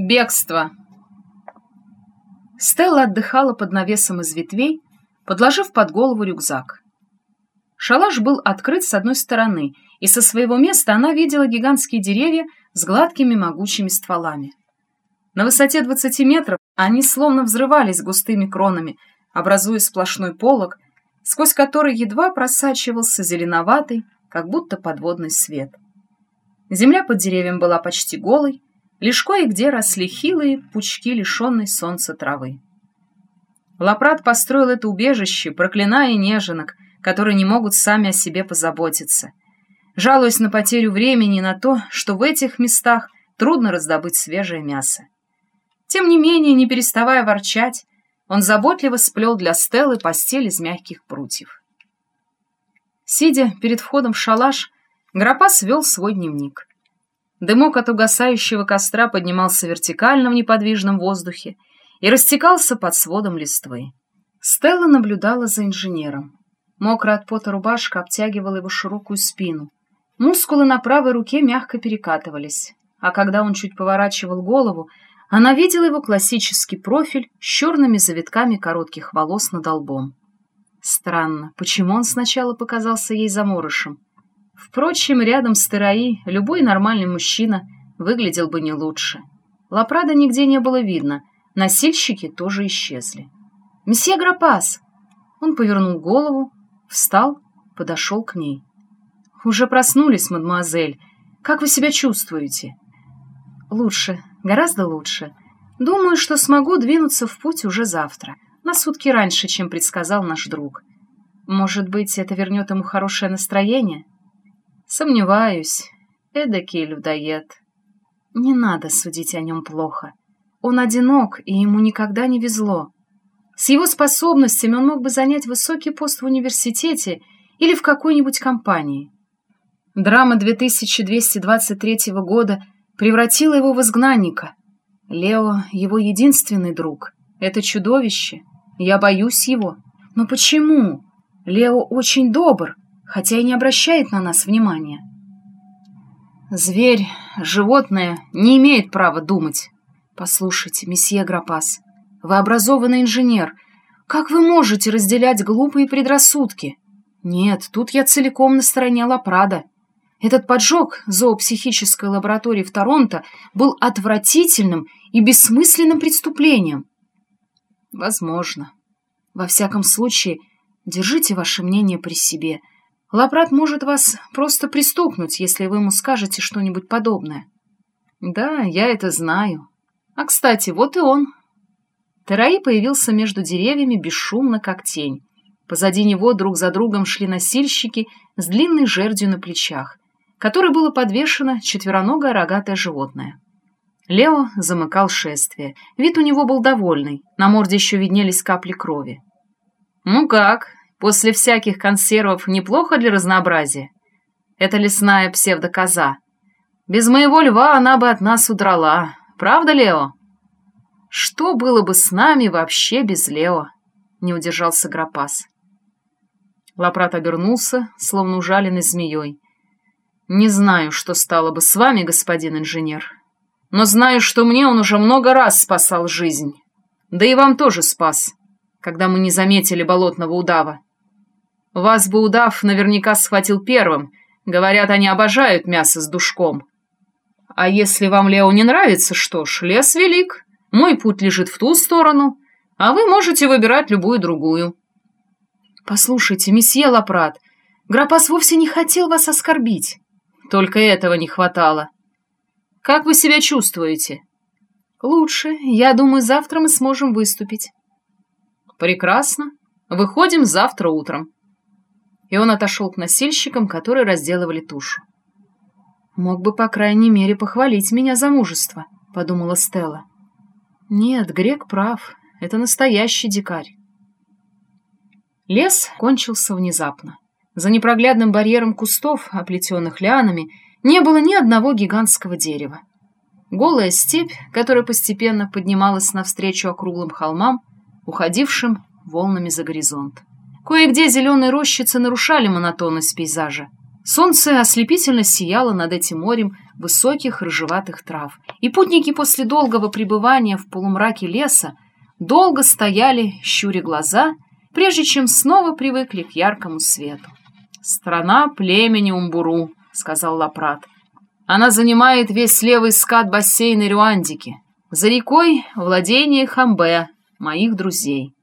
Бегство. Стелла отдыхала под навесом из ветвей, подложив под голову рюкзак. Шалаш был открыт с одной стороны, и со своего места она видела гигантские деревья с гладкими могучими стволами. На высоте 20 метров они словно взрывались густыми кронами, образуя сплошной полог, сквозь который едва просачивался зеленоватый, как будто подводный свет. Земля под деревьям была почти голой, Лишь кое-где росли хилые пучки лишенной солнца травы. Лапрат построил это убежище, проклиная неженок, которые не могут сами о себе позаботиться, жалуясь на потерю времени и на то, что в этих местах трудно раздобыть свежее мясо. Тем не менее, не переставая ворчать, он заботливо сплел для Стеллы постель из мягких прутьев. Сидя перед входом в шалаш, Грапас вел свой дневник. Дымок от угасающего костра поднимался вертикально в неподвижном воздухе и растекался под сводом листвы. Стелла наблюдала за инженером. Мокрая от пота рубашка обтягивала его широкую спину. Мускулы на правой руке мягко перекатывались, а когда он чуть поворачивал голову, она видела его классический профиль с черными завитками коротких волос над лбом. Странно, почему он сначала показался ей заморышем? Впрочем, рядом с Тераи любой нормальный мужчина выглядел бы не лучше. Лапрада нигде не было видно, носильщики тоже исчезли. «Месье Грапас!» Он повернул голову, встал, подошел к ней. «Уже проснулись, мадемуазель. Как вы себя чувствуете?» «Лучше, гораздо лучше. Думаю, что смогу двинуться в путь уже завтра, на сутки раньше, чем предсказал наш друг. Может быть, это вернет ему хорошее настроение?» Сомневаюсь. Эдакий людоед. Не надо судить о нем плохо. Он одинок, и ему никогда не везло. С его способностями он мог бы занять высокий пост в университете или в какой-нибудь компании. Драма 2223 года превратила его в изгнанника. Лео — его единственный друг. Это чудовище. Я боюсь его. Но почему? Лео очень добр хотя и не обращает на нас внимания. Зверь, животное, не имеет права думать. Послушайте, месье Грапас, вы образованный инженер. Как вы можете разделять глупые предрассудки? Нет, тут я целиком на стороне Лапрада. Этот поджог зоопсихической лаборатории в Торонто был отвратительным и бессмысленным преступлением. Возможно. Во всяком случае, держите ваше мнение при себе — Лапрат может вас просто пристукнуть, если вы ему скажете что-нибудь подобное. Да, я это знаю. А, кстати, вот и он. Тераи появился между деревьями бесшумно, как тень. Позади него друг за другом шли носильщики с длинной жердью на плечах, которой было подвешено четвероногое рогатое животное. Лео замыкал шествие. Вид у него был довольный, на морде еще виднелись капли крови. «Ну как, После всяких консервов неплохо для разнообразия. Это лесная псевдокоза. Без моего льва она бы от нас удрала. Правда, Лео? Что было бы с нами вообще без Лео? Не удержался Грапас. Лапрат обернулся, словно ужаленный змеей. «Не знаю, что стало бы с вами, господин инженер, но знаю, что мне он уже много раз спасал жизнь. Да и вам тоже спас, когда мы не заметили болотного удава. Вас бы удав наверняка схватил первым. Говорят, они обожают мясо с душком. А если вам Лео не нравится, что ж, лес велик. Мой путь лежит в ту сторону, а вы можете выбирать любую другую. Послушайте, месье Лапрат, Грапас вовсе не хотел вас оскорбить. Только этого не хватало. Как вы себя чувствуете? Лучше. Я думаю, завтра мы сможем выступить. Прекрасно. Выходим завтра утром и он отошел к носильщикам, которые разделывали тушу. «Мог бы, по крайней мере, похвалить меня за мужество», — подумала Стелла. «Нет, Грек прав. Это настоящий дикарь». Лес кончился внезапно. За непроглядным барьером кустов, оплетенных лианами, не было ни одного гигантского дерева. Голая степь, которая постепенно поднималась навстречу округлым холмам, уходившим волнами за горизонт. Кое-где зеленые рощицы нарушали монотонность пейзажа. Солнце ослепительно сияло над этим морем высоких рыжеватых трав. И путники после долгого пребывания в полумраке леса долго стояли, щуря глаза, прежде чем снова привыкли к яркому свету. «Страна племени Умбуру», — сказал Лапрат. «Она занимает весь левый скат бассейна Рюандики. За рекой — владение Хамбе, моих друзей».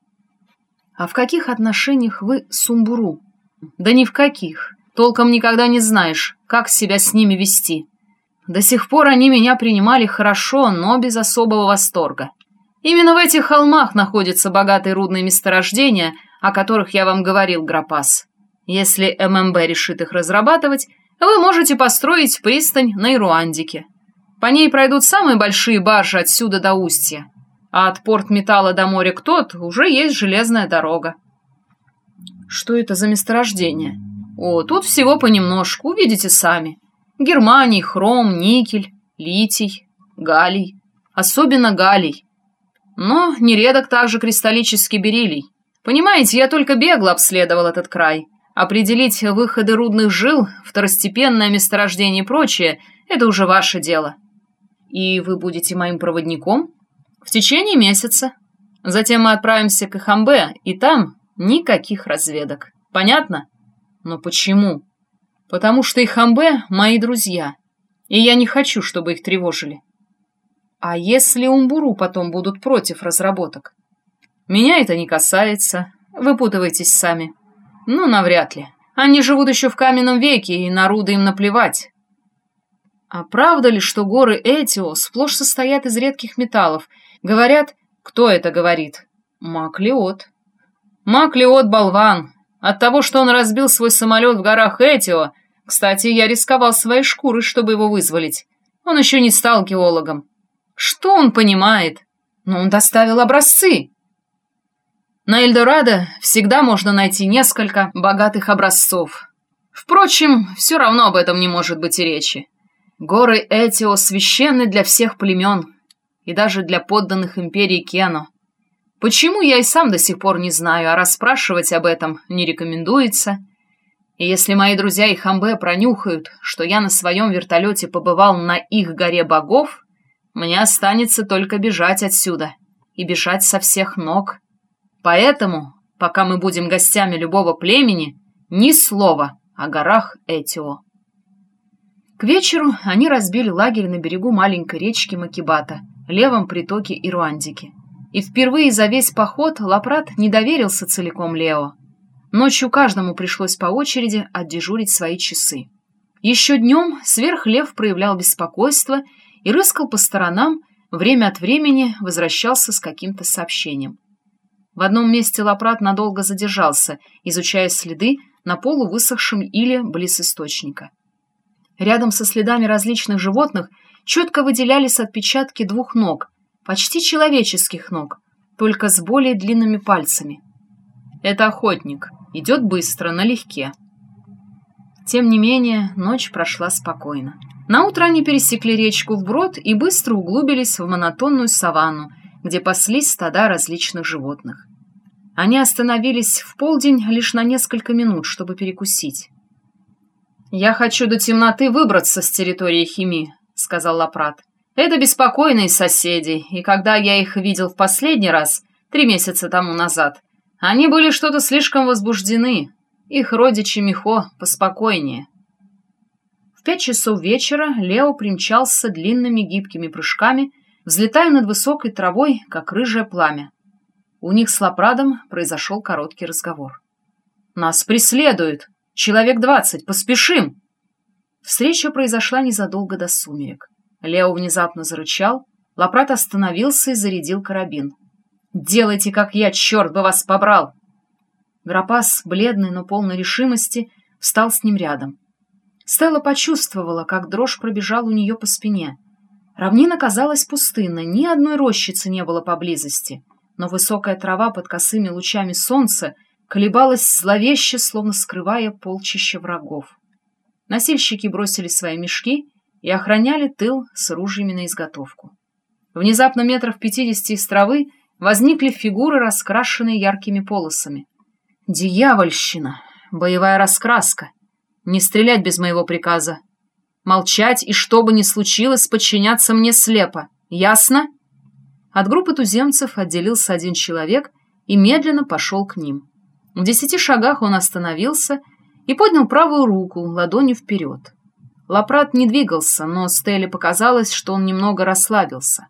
«А в каких отношениях вы с Умбуру?» «Да ни в каких. Толком никогда не знаешь, как себя с ними вести. До сих пор они меня принимали хорошо, но без особого восторга. Именно в этих холмах находятся богатые рудные месторождения, о которых я вам говорил, Грапас. Если ММБ решит их разрабатывать, вы можете построить пристань на Ируандике. По ней пройдут самые большие баржи отсюда до устья, а от порт металла до моря Ктот уже есть железная дорога. Что это за месторождение? О, тут всего понемножку, увидите сами. Германий, хром, никель, литий, галлий. Особенно галлий. Но нередок также кристаллический бериллий. Понимаете, я только бегло обследовал этот край. Определить выходы рудных жил, второстепенное месторождение и прочее – это уже ваше дело. И вы будете моим проводником? В течение месяца. Затем мы отправимся к Ихамбе, и там никаких разведок. Понятно? Но почему? Потому что их Амбе — мои друзья, и я не хочу, чтобы их тревожили. А если Умбуру потом будут против разработок? Меня это не касается, выпутывайтесь сами. Ну, навряд ли. Они живут еще в каменном веке, и на руды им наплевать. А правда ли, что горы Этио сплошь состоят из редких металлов? Говорят, кто это говорит? Маклиот. Маклиот — болван, от того, что он разбил свой самолет в горах Этио, кстати, я рисковал своей шкурой, чтобы его вызволить. Он еще не стал геологом. Что он понимает? Но он доставил образцы. На Эльдорадо всегда можно найти несколько богатых образцов. Впрочем, все равно об этом не может быть и речи. Горы Этио священны для всех племен и даже для подданных империи Кено. Почему, я и сам до сих пор не знаю, а расспрашивать об этом не рекомендуется. И если мои друзья и Хамбе пронюхают, что я на своем вертолете побывал на их горе богов, мне останется только бежать отсюда и бежать со всех ног. Поэтому, пока мы будем гостями любого племени, ни слова о горах Этио. К вечеру они разбили лагерь на берегу маленькой речки Макибата, левом притоке Ируандики. И впервые за весь поход Лапрат не доверился целиком Лео. Ночью каждому пришлось по очереди отдежурить свои часы. Еще днем сверхлев проявлял беспокойство и рыскал по сторонам, время от времени возвращался с каким-то сообщением. В одном месте Лапрат надолго задержался, изучая следы на полувысохшем иле близ источника. Рядом со следами различных животных четко выделялись отпечатки двух ног, почти человеческих ног, только с более длинными пальцами. Это охотник, идет быстро, налегке. Тем не менее, ночь прошла спокойно. Наутро они пересекли речку вброд и быстро углубились в монотонную саванну, где паслись стада различных животных. Они остановились в полдень лишь на несколько минут, чтобы перекусить. «Я хочу до темноты выбраться с территории Хими», — сказал Лапрат. Это беспокойные соседи, и когда я их видел в последний раз, три месяца тому назад, они были что-то слишком возбуждены. Их родичи Михо поспокойнее. В пять часов вечера Лео примчался длинными гибкими прыжками, взлетая над высокой травой, как рыжее пламя. У них с Лапрадом произошел короткий разговор. «Нас преследуют! Человек двадцать! Поспешим!» Встреча произошла незадолго до сумерек. Лео внезапно зарычал, Лапрат остановился и зарядил карабин. «Делайте, как я, черт бы вас побрал!» Грапас, бледный, но полный решимости, встал с ним рядом. Стелла почувствовала, как дрожь пробежала у нее по спине. Равнина казалась пустынной, ни одной рощицы не было поблизости, но высокая трава под косыми лучами солнца колебалась зловеще, словно скрывая полчища врагов. Носильщики бросили свои мешки и охраняли тыл с ружьями на изготовку. Внезапно метров пятидесяти из травы возникли фигуры, раскрашенные яркими полосами. «Дьявольщина! Боевая раскраска! Не стрелять без моего приказа!» Молчать и, что бы ни случилось, подчиняться мне слепо. Ясно?» От группы туземцев отделился один человек и медленно пошел к ним. В десяти шагах он остановился и поднял правую руку ладонью вперед. Лапрат не двигался, но Стелле показалось, что он немного расслабился.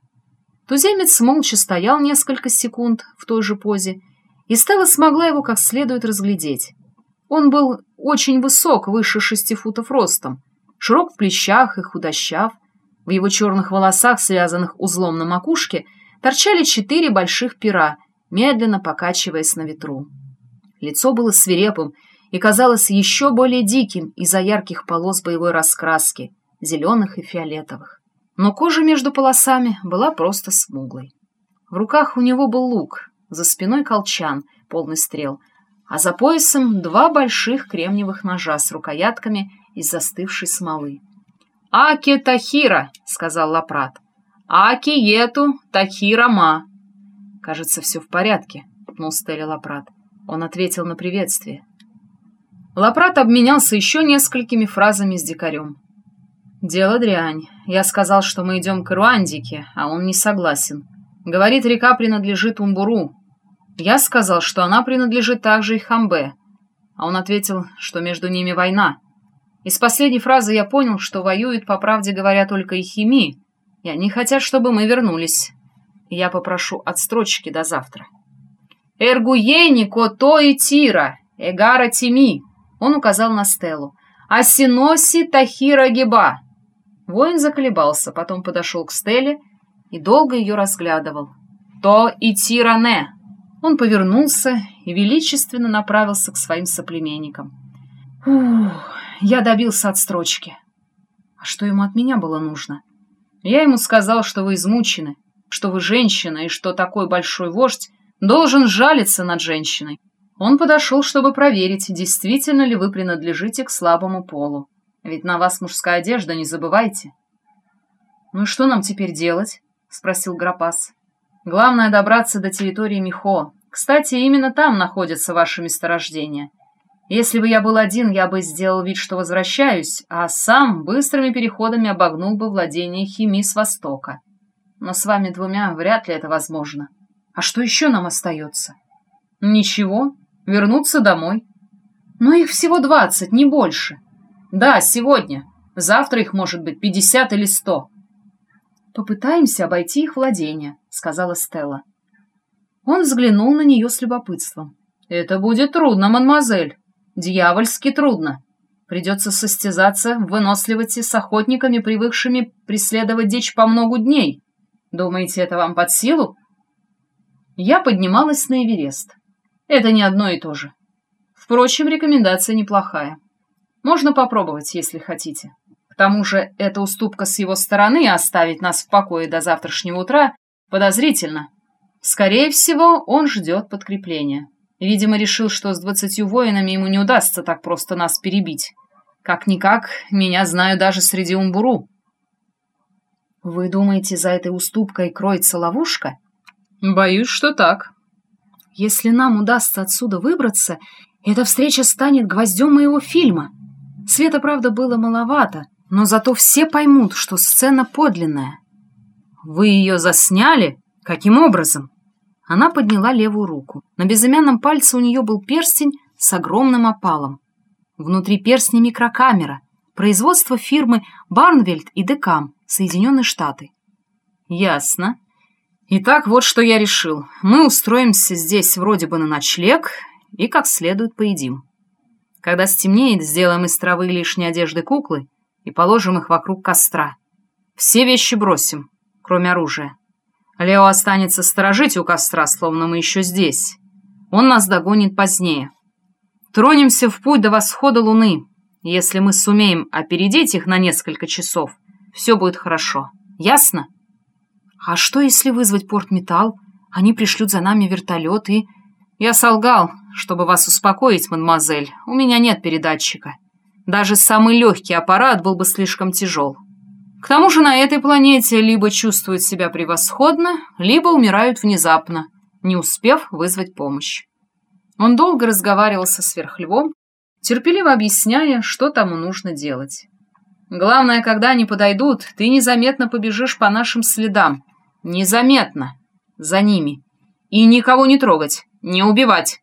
Туземец молча стоял несколько секунд в той же позе, и Стелла смогла его как следует разглядеть. Он был очень высок, выше шести футов ростом, широк в плечах и худощав. В его черных волосах, связанных узлом на макушке, торчали четыре больших пера, медленно покачиваясь на ветру. Лицо было свирепым и казалось еще более диким из-за ярких полос боевой раскраски, зеленых и фиолетовых. Но кожа между полосами была просто смуглой. В руках у него был лук, за спиной колчан, полный стрел, а за поясом два больших кремниевых ножа с рукоятками из застывшей смолы. «Аки Тахира!» — сказал Лапрат. «Аки Ету Тахира Ма!» «Кажется, все в порядке», — пнул Стелли Лапрат. Он ответил на приветствие. Лапрат обменялся еще несколькими фразами с дикарем. «Дело дрянь. Я сказал, что мы идем к Руандике, а он не согласен. Говорит, река принадлежит Умбуру. Я сказал, что она принадлежит также и Хамбе, а он ответил, что между ними война. Из последней фразы я понял, что воюют, по правде говоря, только и Хими, и они хотят, чтобы мы вернулись. Я попрошу отстрочки до завтра. «Эргуени кото и тира, эгара тими», — он указал на стелу. «Асиноси тахира гиба». Воин заколебался, потом подошел к стеле и долго ее разглядывал. «То и тира не». Он повернулся и величественно направился к своим соплеменникам. «Ух, я добился отстрочки». А что ему от меня было нужно? Я ему сказал, что вы измучены, что вы женщина и что такой большой вождь должен жалиться над женщиной. Он подошел, чтобы проверить, действительно ли вы принадлежите к слабому полу. Ведь на вас мужская одежда, не забывайте. «Ну и что нам теперь делать?» — спросил Грапас. «Главное — добраться до территории Михо. Кстати, именно там находятся ваши месторождения. Если бы я был один, я бы сделал вид, что возвращаюсь, а сам быстрыми переходами обогнул бы владение Хими с востока. Но с вами двумя вряд ли это возможно. А что еще нам остается? Ничего, вернуться домой. Но их всего двадцать, не больше. Да, сегодня. Завтра их может быть пятьдесят или сто. Попытаемся обойти их владение, сказала Стелла. Он взглянул на нее с любопытством. Это будет трудно, мадемуазель. Дьявольски трудно. Придется состязаться в выносливости с охотниками, привыкшими преследовать дичь по многу дней. Думаете, это вам под силу? Я поднималась на Эверест. Это не одно и то же. Впрочем, рекомендация неплохая. Можно попробовать, если хотите. К тому же, эта уступка с его стороны оставить нас в покое до завтрашнего утра подозрительно. Скорее всего, он ждет подкрепления. Видимо, решил, что с двадцатью воинами ему не удастся так просто нас перебить. Как-никак, меня знаю даже среди умбуру. Вы думаете, за этой уступкой кроется ловушка? Боюсь, что так. Если нам удастся отсюда выбраться, эта встреча станет гвоздем моего фильма. Света, правда, было маловато, но зато все поймут, что сцена подлинная. Вы ее засняли? Каким образом? Она подняла левую руку. На безымянном пальце у нее был перстень с огромным опалом. Внутри перстня микрокамера, производство фирмы Барнвельд и Декам, Соединенные Штаты. Ясно. Итак, вот что я решил. Мы устроимся здесь вроде бы на ночлег и как следует поедим. Когда стемнеет, сделаем из травы лишней одежды куклы и положим их вокруг костра. Все вещи бросим, кроме оружия. Лео останется сторожить у костра, словно мы еще здесь. Он нас догонит позднее. Тронемся в путь до восхода луны. Если мы сумеем опередить их на несколько часов, все будет хорошо. Ясно? А что, если вызвать портметалл? Они пришлют за нами вертолет и... Я солгал, чтобы вас успокоить, мадемуазель. У меня нет передатчика. Даже самый легкий аппарат был бы слишком тяжел. К тому же на этой планете либо чувствуют себя превосходно, либо умирают внезапно, не успев вызвать помощь. Он долго разговаривал со сверхльвом, терпеливо объясняя, что тому нужно делать. Главное, когда они подойдут, ты незаметно побежишь по нашим следам. Незаметно. За ними. И никого не трогать, не убивать.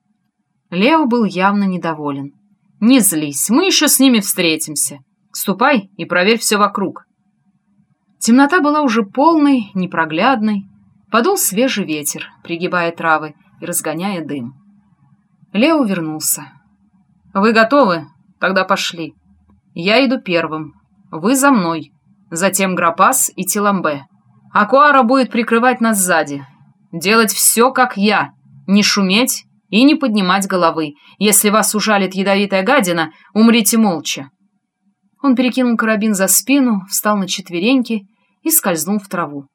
Лео был явно недоволен. Не злись, мы еще с ними встретимся. Ступай и проверь все вокруг. Темнота была уже полной, непроглядной. Подул свежий ветер, пригибая травы и разгоняя дым. Лео вернулся. «Вы готовы? Тогда пошли. Я иду первым. Вы за мной. Затем Грапас и Тиламбе. Акуара будет прикрывать нас сзади. Делать все, как я. Не шуметь и не поднимать головы. Если вас ужалит ядовитая гадина, умрите молча». Он перекинул карабин за спину, встал на четвереньки и скользнул в траву.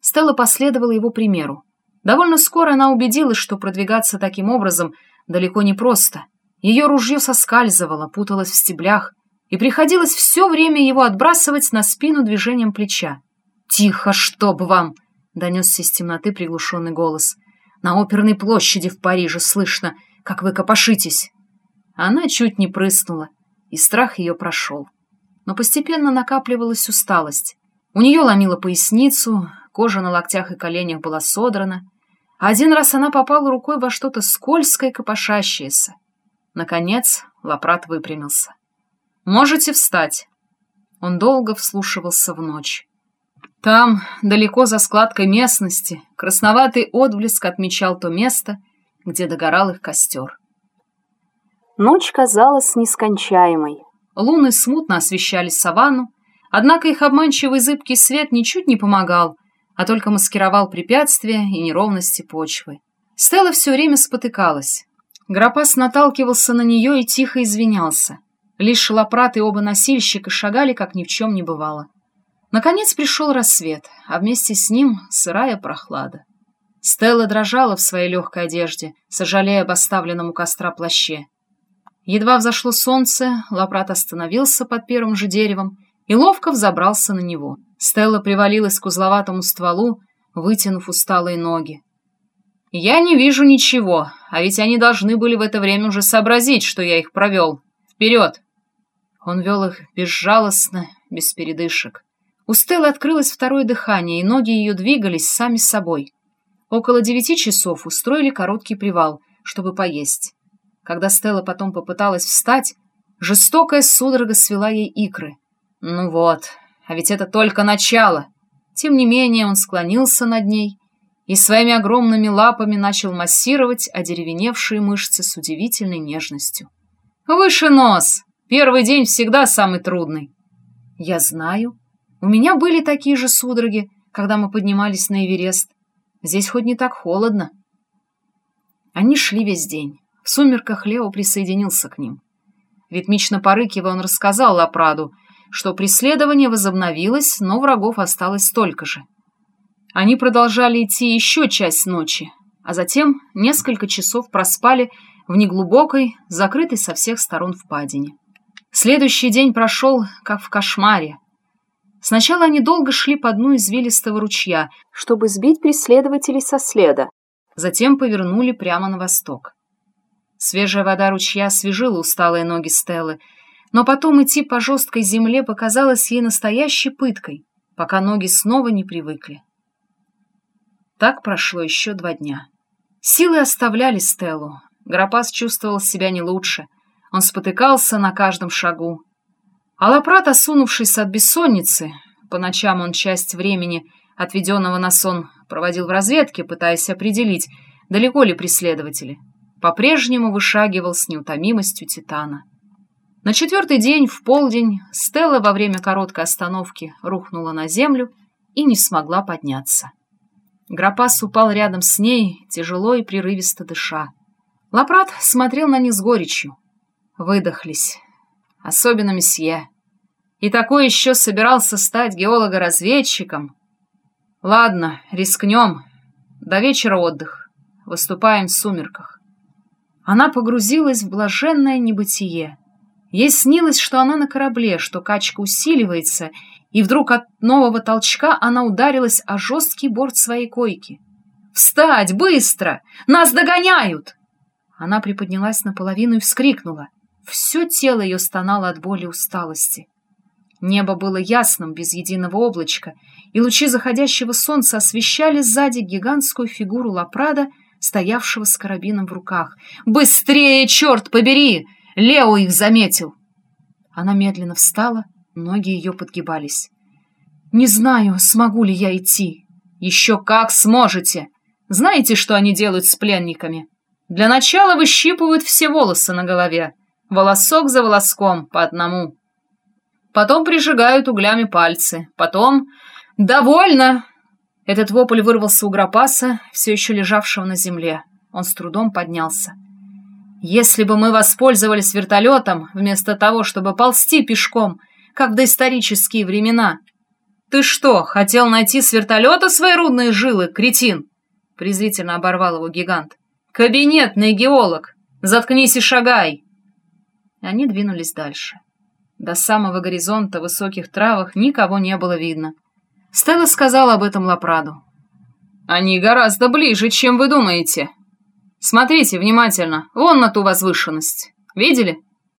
Стелла последовала его примеру. Довольно скоро она убедилась, что продвигаться таким образом далеко не просто. Ее ружье соскальзывало, путалось в стеблях, и приходилось все время его отбрасывать на спину движением плеча. «Тихо, чтоб вам!» — донесся из темноты приглушенный голос. «На оперной площади в Париже слышно, как вы копошитесь!» Она чуть не прыснула, и страх ее прошел. Но постепенно накапливалась усталость. У нее ломила поясницу, кожа на локтях и коленях была содрана. Один раз она попала рукой во что-то скользкое и копошащееся. Наконец Лапрат выпрямился. Можете встать. Он долго вслушивался в ночь. Там, далеко за складкой местности, красноватый отблеск отмечал то место, где догорал их костер. Ночь казалась нескончаемой. Луны смутно освещали саванну, однако их обманчивый зыбкий свет ничуть не помогал, а только маскировал препятствия и неровности почвы. Стелла все время спотыкалась. Грапас наталкивался на нее и тихо извинялся. Лишь Шалопрат и оба носильщика шагали, как ни в чем не бывало. Наконец пришел рассвет, а вместе с ним сырая прохлада. Стелла дрожала в своей легкой одежде, сожалея об оставленном у костра плаще. Едва взошло солнце, Лапрат остановился под первым же деревом и ловко взобрался на него. Стелла привалилась к узловатому стволу, вытянув усталые ноги. «Я не вижу ничего, а ведь они должны были в это время уже сообразить, что я их провел. Вперед!» Он вел их безжалостно, без передышек. У Стеллы открылось второе дыхание, и ноги ее двигались сами собой. Около девяти часов устроили короткий привал, чтобы поесть. Когда Стелла потом попыталась встать, жестокая судорога свела ей икры. Ну вот, а ведь это только начало. Тем не менее он склонился над ней и своими огромными лапами начал массировать одеревеневшие мышцы с удивительной нежностью. «Выше нос!» Первый день всегда самый трудный. Я знаю. У меня были такие же судороги, когда мы поднимались на Эверест. Здесь хоть не так холодно. Они шли весь день. В сумерках Лео присоединился к ним. Ритмично порыкивая, он рассказал Лапраду, что преследование возобновилось, но врагов осталось столько же. Они продолжали идти еще часть ночи, а затем несколько часов проспали в неглубокой, закрытой со всех сторон впадине. Следующий день прошел, как в кошмаре. Сначала они долго шли по дну извилистого ручья, чтобы сбить преследователей со следа. Затем повернули прямо на восток. Свежая вода ручья освежила усталые ноги Стеллы, но потом идти по жесткой земле показалось ей настоящей пыткой, пока ноги снова не привыкли. Так прошло еще два дня. Силы оставляли Стеллу. Грапас чувствовал себя не лучше — он спотыкался на каждом шагу. А Лапрат, осунувшись от бессонницы, по ночам он часть времени, отведенного на сон, проводил в разведке, пытаясь определить, далеко ли преследователи, по-прежнему вышагивал с неутомимостью Титана. На четвертый день, в полдень, Стелла во время короткой остановки рухнула на землю и не смогла подняться. Грапас упал рядом с ней, тяжело и прерывисто дыша. Лапрат смотрел на них с горечью выдохлись. Особенно месье. И такой еще собирался стать геолого-разведчиком. Ладно, рискнем. До вечера отдых. Выступаем в сумерках. Она погрузилась в блаженное небытие. Ей снилось, что она на корабле, что качка усиливается, и вдруг от нового толчка она ударилась о жесткий борт своей койки. «Встать! Быстро! Нас догоняют!» Она приподнялась наполовину и вскрикнула. Все тело ее стонало от боли и усталости. Небо было ясным, без единого облачка, и лучи заходящего солнца освещали сзади гигантскую фигуру Лапрада, стоявшего с карабином в руках. «Быстрее, черт побери! Лео их заметил!» Она медленно встала, ноги ее подгибались. «Не знаю, смогу ли я идти». «Еще как сможете! Знаете, что они делают с пленниками? Для начала выщипывают все волосы на голове, волосок за волоском, по одному. Потом прижигают углями пальцы, потом... «Довольно!» Этот вопль вырвался у Грапаса, все еще лежавшего на земле. Он с трудом поднялся. «Если бы мы воспользовались вертолетом, вместо того, чтобы ползти пешком, как в доисторические времена...» «Ты что, хотел найти с вертолета свои рудные жилы, кретин?» презрительно оборвал его гигант. «Кабинетный геолог! Заткнись и шагай!» Они двинулись дальше. До самого горизонта в высоких травах никого не было видно. Стелла сказала об этом Лапраду. «Они гораздо ближе, чем вы думаете. Смотрите внимательно, вон на ту возвышенность. Видели?»